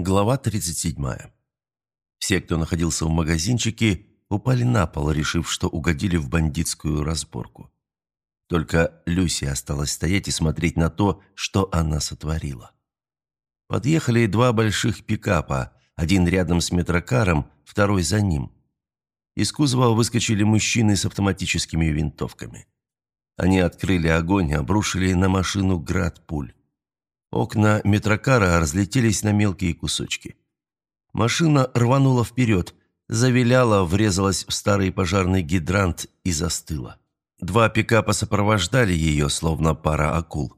Глава 37. Все, кто находился в магазинчике, упали на пол, решив, что угодили в бандитскую разборку. Только Люси осталась стоять и смотреть на то, что она сотворила. Подъехали два больших пикапа, один рядом с метрокаром, второй за ним. Из кузова выскочили мужчины с автоматическими винтовками. Они открыли огонь и обрушили на машину град пуль. Окна метрокара разлетелись на мелкие кусочки. Машина рванула вперед, завиляла, врезалась в старый пожарный гидрант и застыла. Два пикапа сопровождали ее, словно пара акул.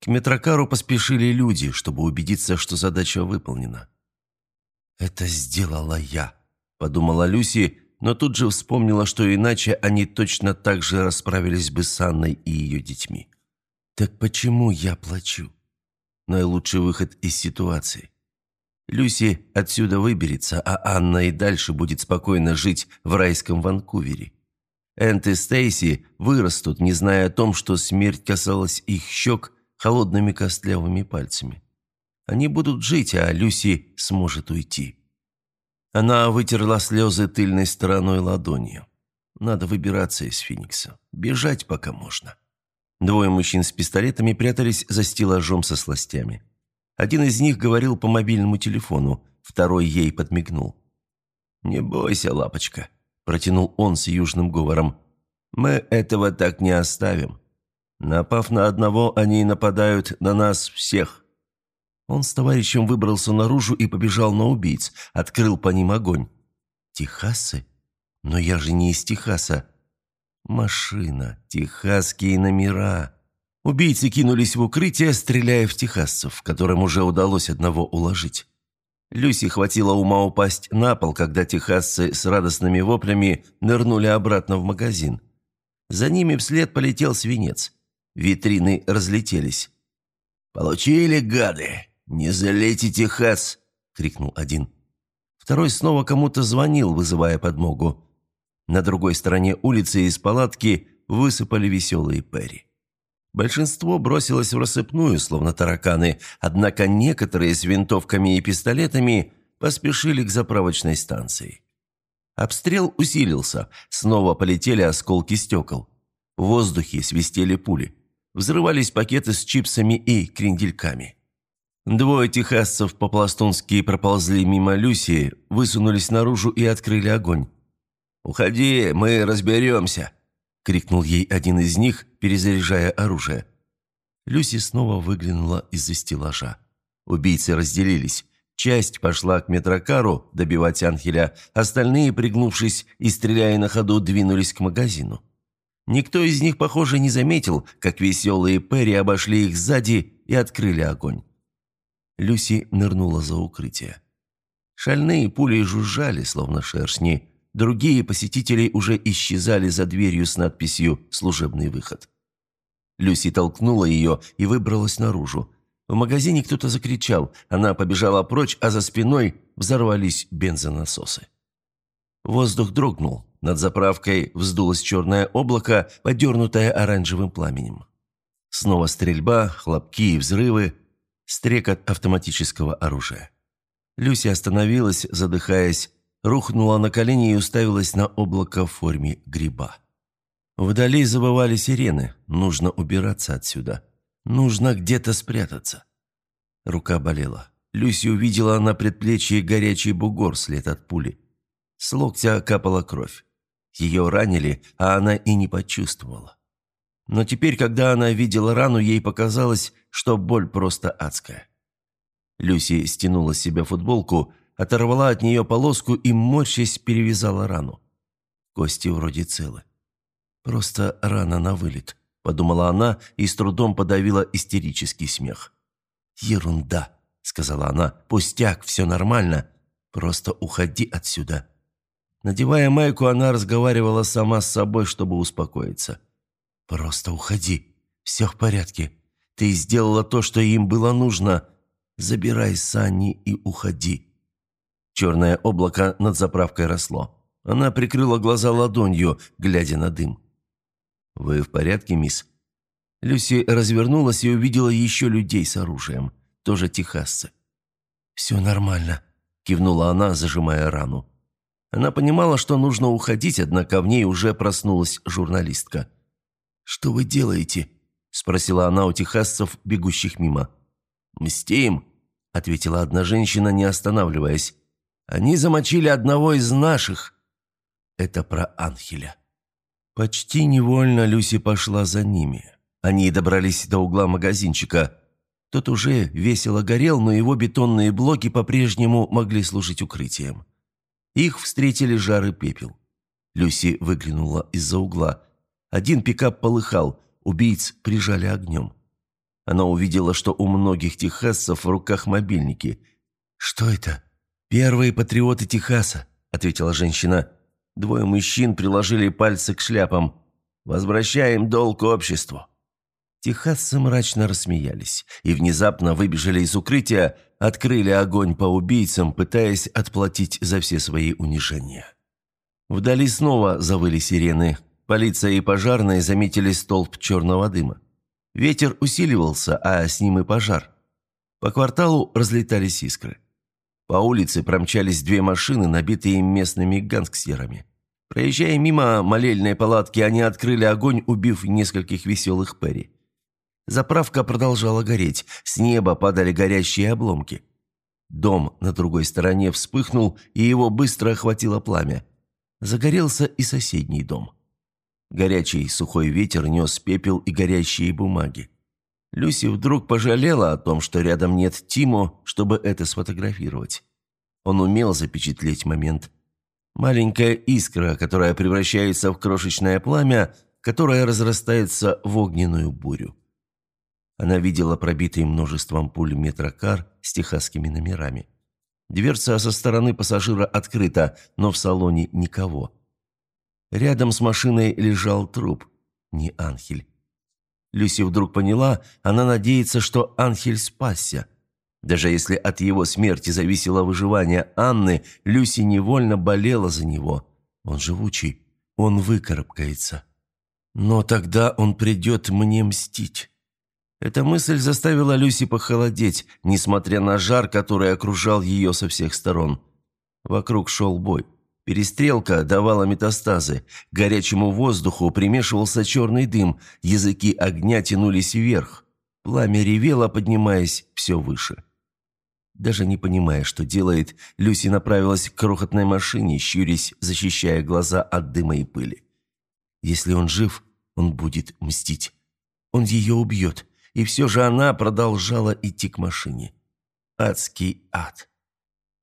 К метрокару поспешили люди, чтобы убедиться, что задача выполнена. «Это сделала я», – подумала Люси, но тут же вспомнила, что иначе они точно так же расправились бы с Анной и ее детьми. «Так почему я плачу?» Наилучший выход из ситуации. Люси отсюда выберется, а Анна и дальше будет спокойно жить в райском Ванкувере. Энт и Стейси вырастут, не зная о том, что смерть касалась их щек холодными костлявыми пальцами. Они будут жить, а Люси сможет уйти. Она вытерла слезы тыльной стороной ладонью. Надо выбираться из Феникса. Бежать пока можно. Двое мужчин с пистолетами прятались за стеллажом со сластями. Один из них говорил по мобильному телефону, второй ей подмигнул. «Не бойся, лапочка», – протянул он с южным говором. «Мы этого так не оставим. Напав на одного, они нападают на нас всех». Он с товарищем выбрался наружу и побежал на убийц, открыл по ним огонь. «Техасы? Но я же не из Техаса. Машина, техасские номера. Убийцы кинулись в укрытие, стреляя в техасцев, которым уже удалось одного уложить. Люси хватило ума упасть на пол, когда техасцы с радостными воплями нырнули обратно в магазин. За ними вслед полетел свинец. Витрины разлетелись. «Получили, гады! Не залейте Техас!» — крикнул один. Второй снова кому-то звонил, вызывая подмогу. На другой стороне улицы из палатки высыпали веселые Перри. Большинство бросилось в рассыпную, словно тараканы, однако некоторые с винтовками и пистолетами поспешили к заправочной станции. Обстрел усилился, снова полетели осколки стекол. В воздухе свистели пули. Взрывались пакеты с чипсами и крендельками. Двое техасцев по-пластунски проползли мимо Люси, высунулись наружу и открыли огонь. «Уходи, мы разберемся!» – крикнул ей один из них, перезаряжая оружие. Люси снова выглянула из-за стеллажа. Убийцы разделились. Часть пошла к метрокару добивать Анхеля, остальные, пригнувшись и стреляя на ходу, двинулись к магазину. Никто из них, похоже, не заметил, как веселые Перри обошли их сзади и открыли огонь. Люси нырнула за укрытие. Шальные пули жужжали, словно шершни, Другие посетители уже исчезали за дверью с надписью «Служебный выход». Люси толкнула ее и выбралась наружу. В магазине кто-то закричал, она побежала прочь, а за спиной взорвались бензонасосы. Воздух дрогнул, над заправкой вздулось черное облако, подернутое оранжевым пламенем. Снова стрельба, хлопки и взрывы, стрекот автоматического оружия. Люси остановилась, задыхаясь, рухнула на колени и уставилась на облако в форме гриба. Вдали забывали сирены. Нужно убираться отсюда. Нужно где-то спрятаться. Рука болела. Люси увидела на предплечье горячий бугор след от пули. С локтя капала кровь. Ее ранили, а она и не почувствовала. Но теперь, когда она видела рану, ей показалось, что боль просто адская. Люси стянула с себя футболку, оторвала от нее полоску и, морщась, перевязала рану. Кости вроде целы. «Просто рана на вылет», – подумала она и с трудом подавила истерический смех. «Ерунда», – сказала она, – «пустяк, все нормально. Просто уходи отсюда». Надевая майку, она разговаривала сама с собой, чтобы успокоиться. «Просто уходи. Все в порядке. Ты сделала то, что им было нужно. Забирай Санни и уходи». Черное облако над заправкой росло. Она прикрыла глаза ладонью, глядя на дым. «Вы в порядке, мисс?» Люси развернулась и увидела еще людей с оружием, тоже техасцы. «Все нормально», – кивнула она, зажимая рану. Она понимала, что нужно уходить, однако в ней уже проснулась журналистка. «Что вы делаете?» – спросила она у техасцев, бегущих мимо. «Мстим», – ответила одна женщина, не останавливаясь. «Они замочили одного из наших». Это про Анхеля. Почти невольно Люси пошла за ними. Они добрались до угла магазинчика. Тот уже весело горел, но его бетонные блоки по-прежнему могли служить укрытием. Их встретили жар и пепел. Люси выглянула из-за угла. Один пикап полыхал, убийц прижали огнем. Она увидела, что у многих техасцев в руках мобильники. «Что это?» «Первые патриоты Техаса», — ответила женщина. Двое мужчин приложили пальцы к шляпам. «Возвращаем долг обществу». Техасцы мрачно рассмеялись и внезапно выбежали из укрытия, открыли огонь по убийцам, пытаясь отплатить за все свои унижения. Вдали снова завыли сирены. Полиция и пожарные заметили столб черного дыма. Ветер усиливался, а с ним и пожар. По кварталу разлетались искры. По улице промчались две машины, набитые местными гангстерами. Проезжая мимо молельной палатки, они открыли огонь, убив нескольких веселых Перри. Заправка продолжала гореть, с неба падали горящие обломки. Дом на другой стороне вспыхнул, и его быстро охватило пламя. Загорелся и соседний дом. Горячий сухой ветер нес пепел и горящие бумаги. Люси вдруг пожалела о том, что рядом нет Тимо, чтобы это сфотографировать. Он умел запечатлеть момент. Маленькая искра, которая превращается в крошечное пламя, которое разрастается в огненную бурю. Она видела пробитый множеством пуль метрокар с техасскими номерами. Дверца со стороны пассажира открыта, но в салоне никого. Рядом с машиной лежал труп, не Анхель. Люси вдруг поняла, она надеется, что Анхель спасся. Даже если от его смерти зависело выживание Анны, Люси невольно болела за него. Он живучий, он выкарабкается. Но тогда он придет мне мстить. Эта мысль заставила Люси похолодеть, несмотря на жар, который окружал ее со всех сторон. Вокруг шел бой. Перестрелка давала метастазы. К горячему воздуху примешивался черный дым, языки огня тянулись вверх. Пламя ревело, поднимаясь все выше. Даже не понимая, что делает, Люси направилась к крохотной машине, щурясь, защищая глаза от дыма и пыли. Если он жив, он будет мстить. Он ее убьет. И все же она продолжала идти к машине. Адский ад.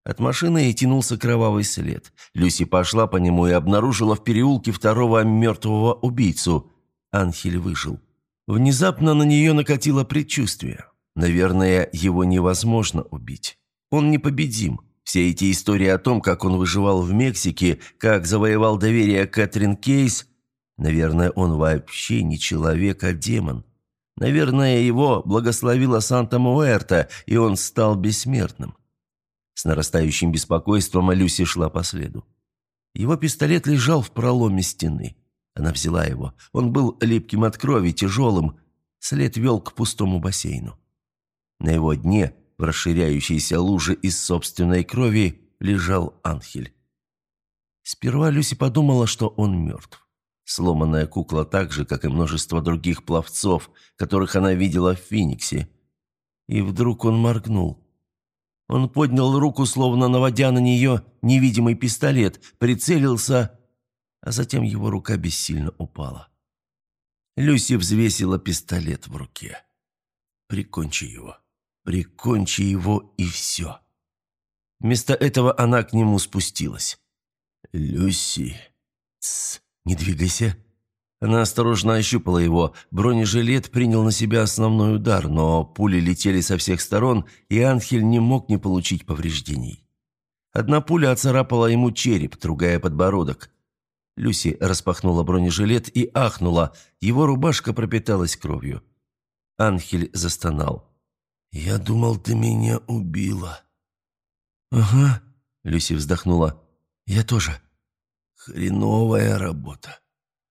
От машины и тянулся кровавый след. Люси пошла по нему и обнаружила в переулке второго мертвого убийцу. Анхель выжил. Внезапно на нее накатило предчувствие. Наверное, его невозможно убить. Он непобедим. Все эти истории о том, как он выживал в Мексике, как завоевал доверие Кэтрин Кейс, наверное, он вообще не человек, а демон. Наверное, его благословила Санта-Муэрта, и он стал бессмертным. С нарастающим беспокойством Люси шла по следу. Его пистолет лежал в проломе стены. Она взяла его. Он был липким от крови, тяжелым. След вел к пустому бассейну. На его дне, в расширяющейся луже из собственной крови, лежал Анхель. Сперва Люси подумала, что он мертв. Сломанная кукла так же, как и множество других пловцов, которых она видела в Фениксе. И вдруг он моргнул. Он поднял руку, словно наводя на нее невидимый пистолет, прицелился, а затем его рука бессильно упала. Люси взвесила пистолет в руке. «Прикончи его. Прикончи его, и все». Вместо этого она к нему спустилась. «Люси...» «Тсс, не двигайся». Она осторожно ощупала его. Бронежилет принял на себя основной удар, но пули летели со всех сторон, и Анхель не мог не получить повреждений. Одна пуля оцарапала ему череп, другая подбородок. Люси распахнула бронежилет и ахнула. Его рубашка пропиталась кровью. Анхель застонал. «Я думал, ты меня убила». «Ага», — Люси вздохнула. «Я тоже». «Хреновая работа.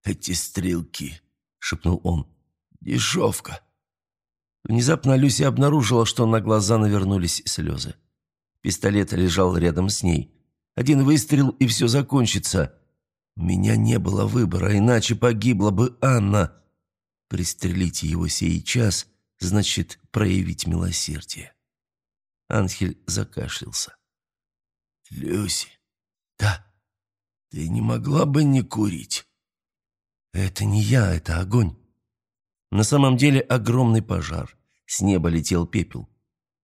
Эти стрелки», — шепнул он. «Дешевка». Внезапно Люси обнаружила, что на глаза навернулись слезы. Пистолет лежал рядом с ней. Один выстрел, и все закончится. У меня не было выбора, иначе погибла бы Анна. Пристрелить его сейчас значит проявить милосердие. Анхель закашлялся. «Люси, да, ты не могла бы не курить?» «Это не я, это огонь». На самом деле огромный пожар. С неба летел пепел.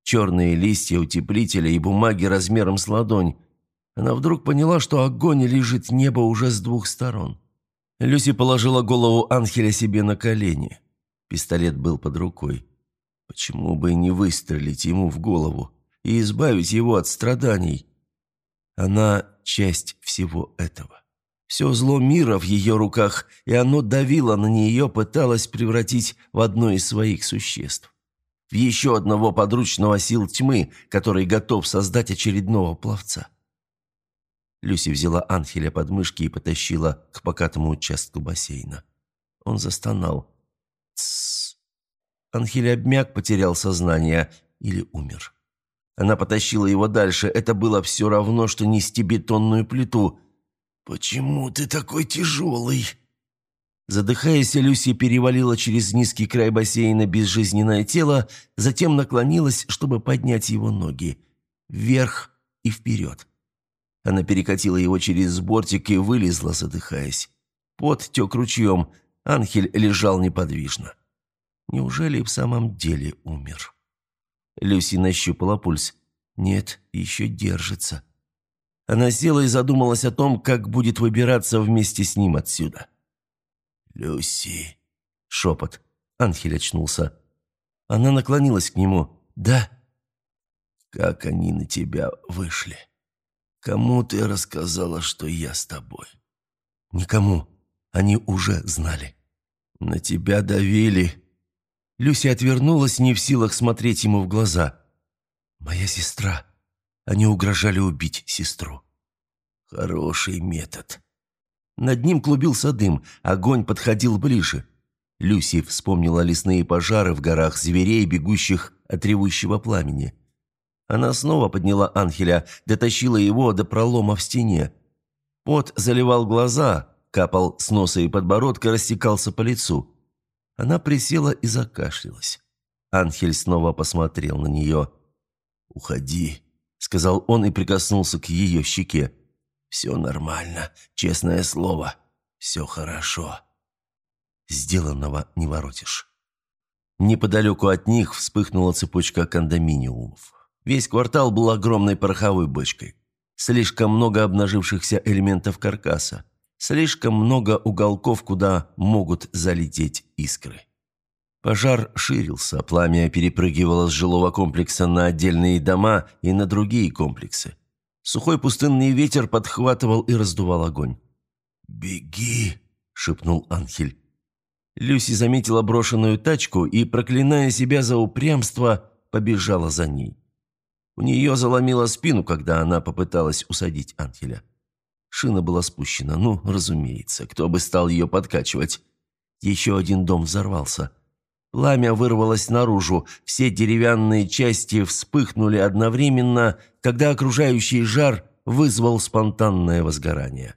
Черные листья утеплителя и бумаги размером с ладонь. Она вдруг поняла, что огонь лежит небо уже с двух сторон. Люси положила голову Анхеля себе на колени. Пистолет был под рукой. Почему бы не выстрелить ему в голову и избавить его от страданий? Она часть всего этого. Все зло мира в ее руках, и оно давило на нее, пыталось превратить в одно из своих существ. В еще одного подручного сил тьмы, который готов создать очередного пловца. Люси взяла Анхеля под мышки и потащила к покатому участку бассейна. Он застонал. «Тссс!» Анхель обмяк, потерял сознание или умер. Она потащила его дальше. Это было все равно, что нести бетонную плиту. «Почему ты такой тяжелый?» Задыхаясь, Люси перевалила через низкий край бассейна безжизненное тело, затем наклонилась, чтобы поднять его ноги. Вверх и вперед. Она перекатила его через бортик и вылезла, задыхаясь. Пот тек ручьем, Анхель лежал неподвижно. Неужели в самом деле умер? Люси нащупала пульс. Нет, еще держится. Она села и задумалась о том, как будет выбираться вместе с ним отсюда. «Люси!» — шепот. Анхель очнулся. Она наклонилась к нему. «Да?» «Как они на тебя вышли?» Кому ты рассказала, что я с тобой?» «Никому. Они уже знали». «На тебя давили». Люся отвернулась, не в силах смотреть ему в глаза. «Моя сестра. Они угрожали убить сестру». «Хороший метод». Над ним клубился дым, огонь подходил ближе. Люси вспомнила лесные пожары в горах зверей, бегущих от ревущего пламени. Она снова подняла Анхеля, дотащила его до пролома в стене. Пот заливал глаза, капал с носа и подбородка, растекался по лицу. Она присела и закашлялась. Анхель снова посмотрел на нее. «Уходи», — сказал он и прикоснулся к ее щеке. «Все нормально, честное слово, все хорошо». Сделанного не воротишь. Неподалеку от них вспыхнула цепочка кондоминиумов. Весь квартал был огромной пороховой бочкой. Слишком много обнажившихся элементов каркаса. Слишком много уголков, куда могут залететь искры. Пожар ширился, пламя перепрыгивало с жилого комплекса на отдельные дома и на другие комплексы. Сухой пустынный ветер подхватывал и раздувал огонь. «Беги!» – шепнул Анхель. Люси заметила брошенную тачку и, проклиная себя за упрямство, побежала за ней. У нее заломило спину, когда она попыталась усадить Анхеля. Шина была спущена, ну, разумеется, кто бы стал ее подкачивать. Еще один дом взорвался. Пламя вырвалось наружу, все деревянные части вспыхнули одновременно, когда окружающий жар вызвал спонтанное возгорание.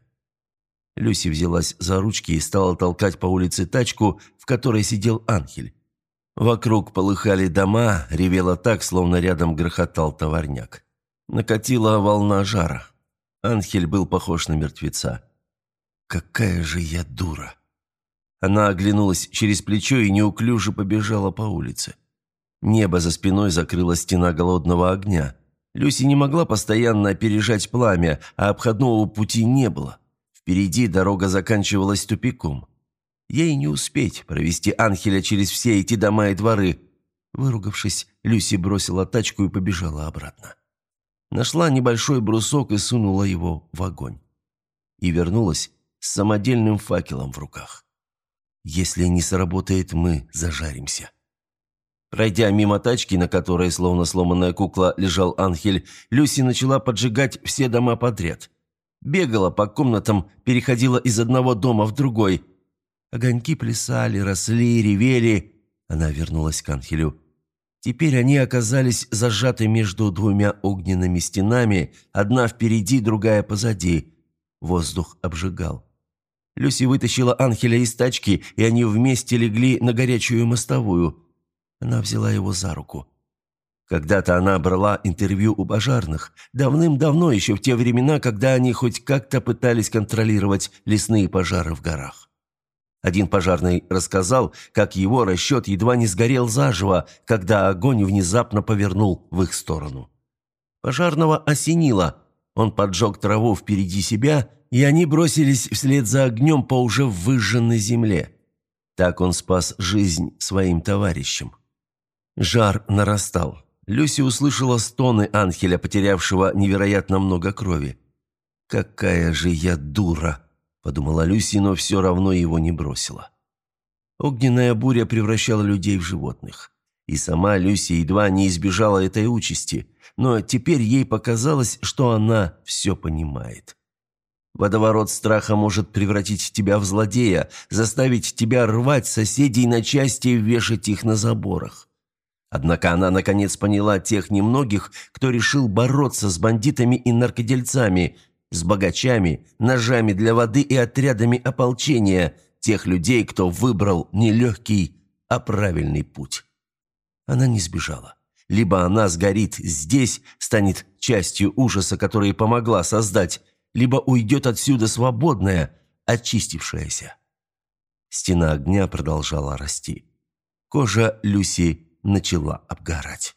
Люси взялась за ручки и стала толкать по улице тачку, в которой сидел Анхель. Вокруг полыхали дома, ревело так, словно рядом грохотал товарняк. Накатила волна жара. Анхель был похож на мертвеца. «Какая же я дура!» Она оглянулась через плечо и неуклюже побежала по улице. Небо за спиной закрыла стена голодного огня. Люси не могла постоянно опережать пламя, а обходного пути не было. Впереди дорога заканчивалась тупиком. Ей не успеть провести Анхеля через все эти дома и дворы. Выругавшись, Люси бросила тачку и побежала обратно. Нашла небольшой брусок и сунула его в огонь. И вернулась с самодельным факелом в руках. «Если не сработает, мы зажаримся». Пройдя мимо тачки, на которой, словно сломанная кукла, лежал Анхель, Люси начала поджигать все дома подряд. Бегала по комнатам, переходила из одного дома в другой, Огоньки плясали, росли, ревели. Она вернулась к Анхелю. Теперь они оказались зажаты между двумя огненными стенами, одна впереди, другая позади. Воздух обжигал. Люси вытащила Анхеля из тачки, и они вместе легли на горячую мостовую. Она взяла его за руку. Когда-то она брала интервью у пожарных. Давным-давно, еще в те времена, когда они хоть как-то пытались контролировать лесные пожары в горах. Один пожарный рассказал, как его расчет едва не сгорел заживо, когда огонь внезапно повернул в их сторону. Пожарного осенило. Он поджег траву впереди себя, и они бросились вслед за огнем по уже выжженной земле. Так он спас жизнь своим товарищам. Жар нарастал. Люси услышала стоны Анхеля, потерявшего невероятно много крови. «Какая же я дура!» – подумала Люси, но все равно его не бросила. Огненная буря превращала людей в животных. И сама Люси едва не избежала этой участи, но теперь ей показалось, что она все понимает. Водоворот страха может превратить тебя в злодея, заставить тебя рвать соседей на части и вешать их на заборах. Однако она наконец поняла тех немногих, кто решил бороться с бандитами и наркодельцами – с богачами, ножами для воды и отрядами ополчения, тех людей, кто выбрал не легкий, а правильный путь. Она не сбежала. Либо она сгорит здесь, станет частью ужаса, который помогла создать, либо уйдет отсюда свободная, очистившаяся. Стена огня продолжала расти. Кожа Люси начала обгорать.